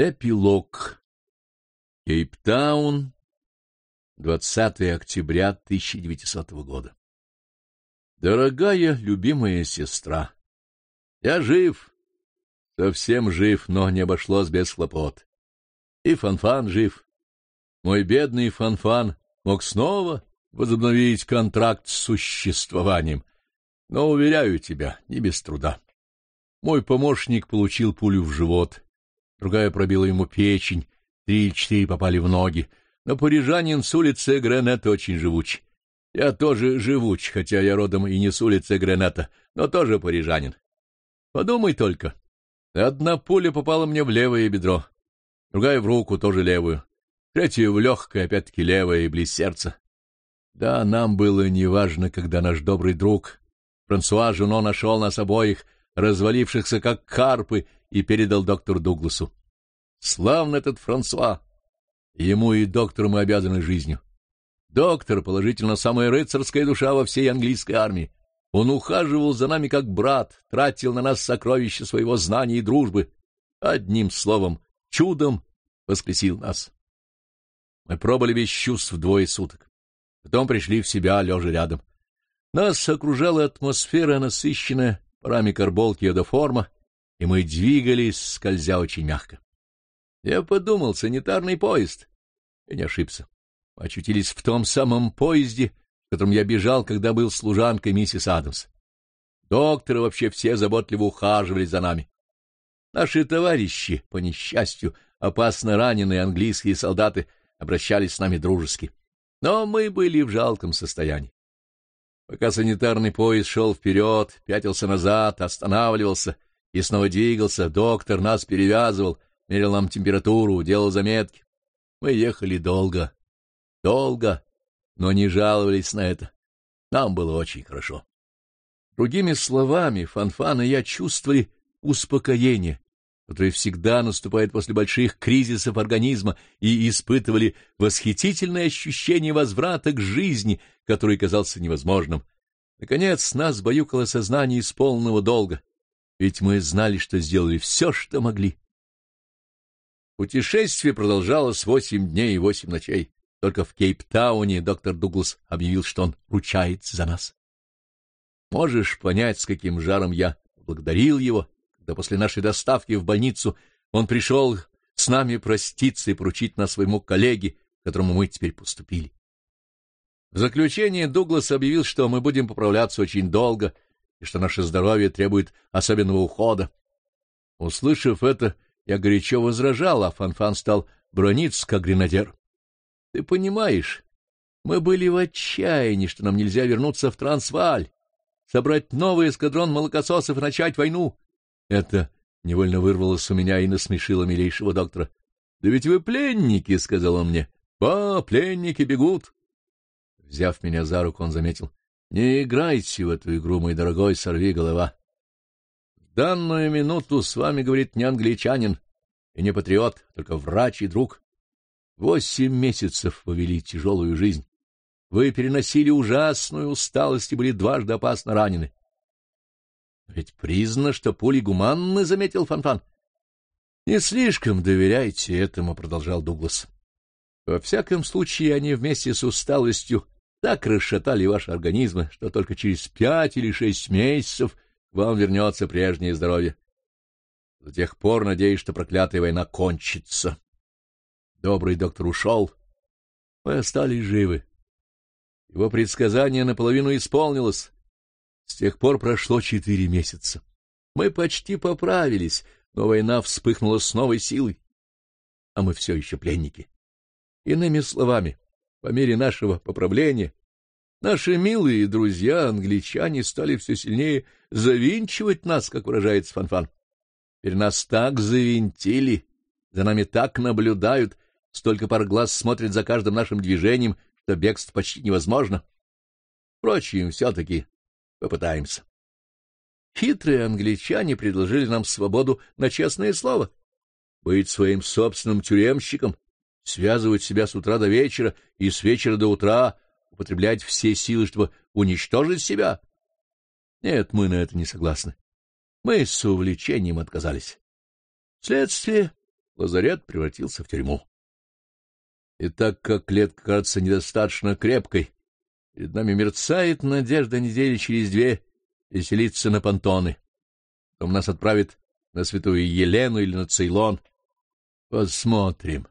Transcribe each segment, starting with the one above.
Эпилог. Кейптаун, 20 октября 1900 года. Дорогая, любимая сестра, я жив, совсем жив, но не обошлось без хлопот. И Фанфан жив. Мой бедный Фанфан мог снова возобновить контракт с существованием, но, уверяю тебя, не без труда. Мой помощник получил пулю в живот — другая пробила ему печень, три или четыре попали в ноги. Но парижанин с улицы Гренета очень живуч. Я тоже живуч, хотя я родом и не с улицы Гренета, но тоже парижанин. Подумай только. Одна пуля попала мне в левое бедро, другая в руку, тоже левую, третья в легкое, опять-таки левое и близ сердца. Да, нам было неважно, когда наш добрый друг Франсуа Жуно нашел нас обоих, развалившихся как карпы, и передал доктору Дугласу. Славно этот Франсуа! Ему и доктору мы обязаны жизнью. Доктор, положительно, самая рыцарская душа во всей английской армии. Он ухаживал за нами как брат, тратил на нас сокровища своего знания и дружбы. Одним словом, чудом воскресил нас. Мы пробыли без чувств двое суток. Потом пришли в себя, лежа рядом. Нас окружала атмосфера, насыщенная парами карболки и одоформа, и мы двигались, скользя очень мягко. Я подумал, санитарный поезд. И не ошибся. Очутились в том самом поезде, в котором я бежал, когда был служанкой миссис Адамс. Докторы вообще все заботливо ухаживали за нами. Наши товарищи, по несчастью, опасно раненые английские солдаты, обращались с нами дружески. Но мы были в жалком состоянии. Пока санитарный поезд шел вперед, пятился назад, останавливался — и снова двигался. Доктор нас перевязывал, мерил нам температуру, делал заметки. Мы ехали долго, долго, но не жаловались на это. Нам было очень хорошо. Другими словами, Фанфан и я чувствовали успокоение, которое всегда наступает после больших кризисов организма, и испытывали восхитительное ощущение возврата к жизни, который казался невозможным. Наконец, нас баюкало сознание из полного долга ведь мы знали, что сделали все, что могли. Путешествие продолжалось восемь дней и восемь ночей. Только в Кейптауне доктор Дуглас объявил, что он ручается за нас. Можешь понять, с каким жаром я благодарил его, когда после нашей доставки в больницу он пришел с нами проститься и поручить нас своему коллеге, которому мы теперь поступили. В заключение Дуглас объявил, что мы будем поправляться очень долго — и что наше здоровье требует особенного ухода. Услышав это, я горячо возражал, а Фанфан -фан стал брониться, как гренадер. Ты понимаешь, мы были в отчаянии, что нам нельзя вернуться в Трансваль, собрать новый эскадрон молокососов и начать войну. Это невольно вырвалось у меня и насмешило милейшего доктора. — Да ведь вы пленники, — сказал он мне. — А, пленники бегут. Взяв меня за руку, он заметил. Не играйте в эту игру, мой дорогой, сорви голова. В данную минуту с вами говорит не англичанин и не патриот, только врач и друг. Восемь месяцев повели тяжелую жизнь. Вы переносили ужасную усталость и были дважды опасно ранены. Ведь признано, что пули гуманны, — заметил. -фан. — Не слишком доверяйте этому, — продолжал Дуглас. Во всяком случае, они вместе с усталостью так расшатали ваши организмы, что только через пять или шесть месяцев вам вернется прежнее здоровье. До тех пор надеюсь, что проклятая война кончится. Добрый доктор ушел, мы остались живы. Его предсказание наполовину исполнилось. С тех пор прошло четыре месяца. Мы почти поправились, но война вспыхнула с новой силой. А мы все еще пленники. Иными словами, по мере нашего поправления, наши милые друзья, англичане, стали все сильнее завинчивать нас, как выражается Фанфан. Теперь нас так завинтили, за нами так наблюдают, столько пар глаз смотрят за каждым нашим движением, что бегство почти невозможно. Впрочем, все-таки попытаемся. Хитрые англичане предложили нам свободу на честное слово. Быть своим собственным тюремщиком — связывать себя с утра до вечера и с вечера до утра, употреблять все силы, чтобы уничтожить себя? Нет, мы на это не согласны. Мы с увлечением отказались. Следствие лазарет превратился в тюрьму. И так как клетка кажется недостаточно крепкой, перед нами мерцает надежда недели через две веселиться на понтоны. Потом нас отправят на Святую Елену или на Цейлон. Посмотрим.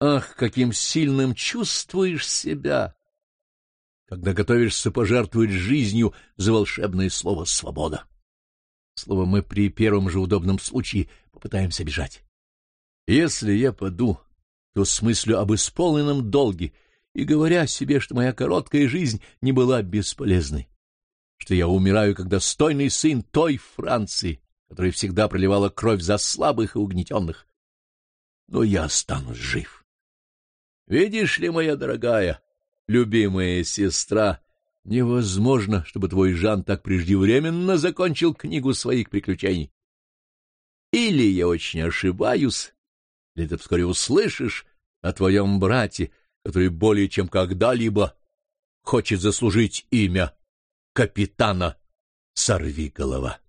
Ах, каким сильным чувствуешь себя, когда готовишься пожертвовать жизнью за волшебное слово «свобода». Слово мы при первом же удобном случае попытаемся бежать. Если я паду, то с мыслью об исполненном долге и говоря себе, что моя короткая жизнь не была бесполезной, что я умираю как достойный сын той Франции, которая всегда проливала кровь за слабых и угнетенных, но я останусь жив. Видишь ли, моя дорогая, любимая сестра, невозможно, чтобы твой Жан так преждевременно закончил книгу своих приключений. Или я очень ошибаюсь, или ты вскоре услышишь о твоем брате, который более чем когда-либо хочет заслужить имя капитана Сорви голова.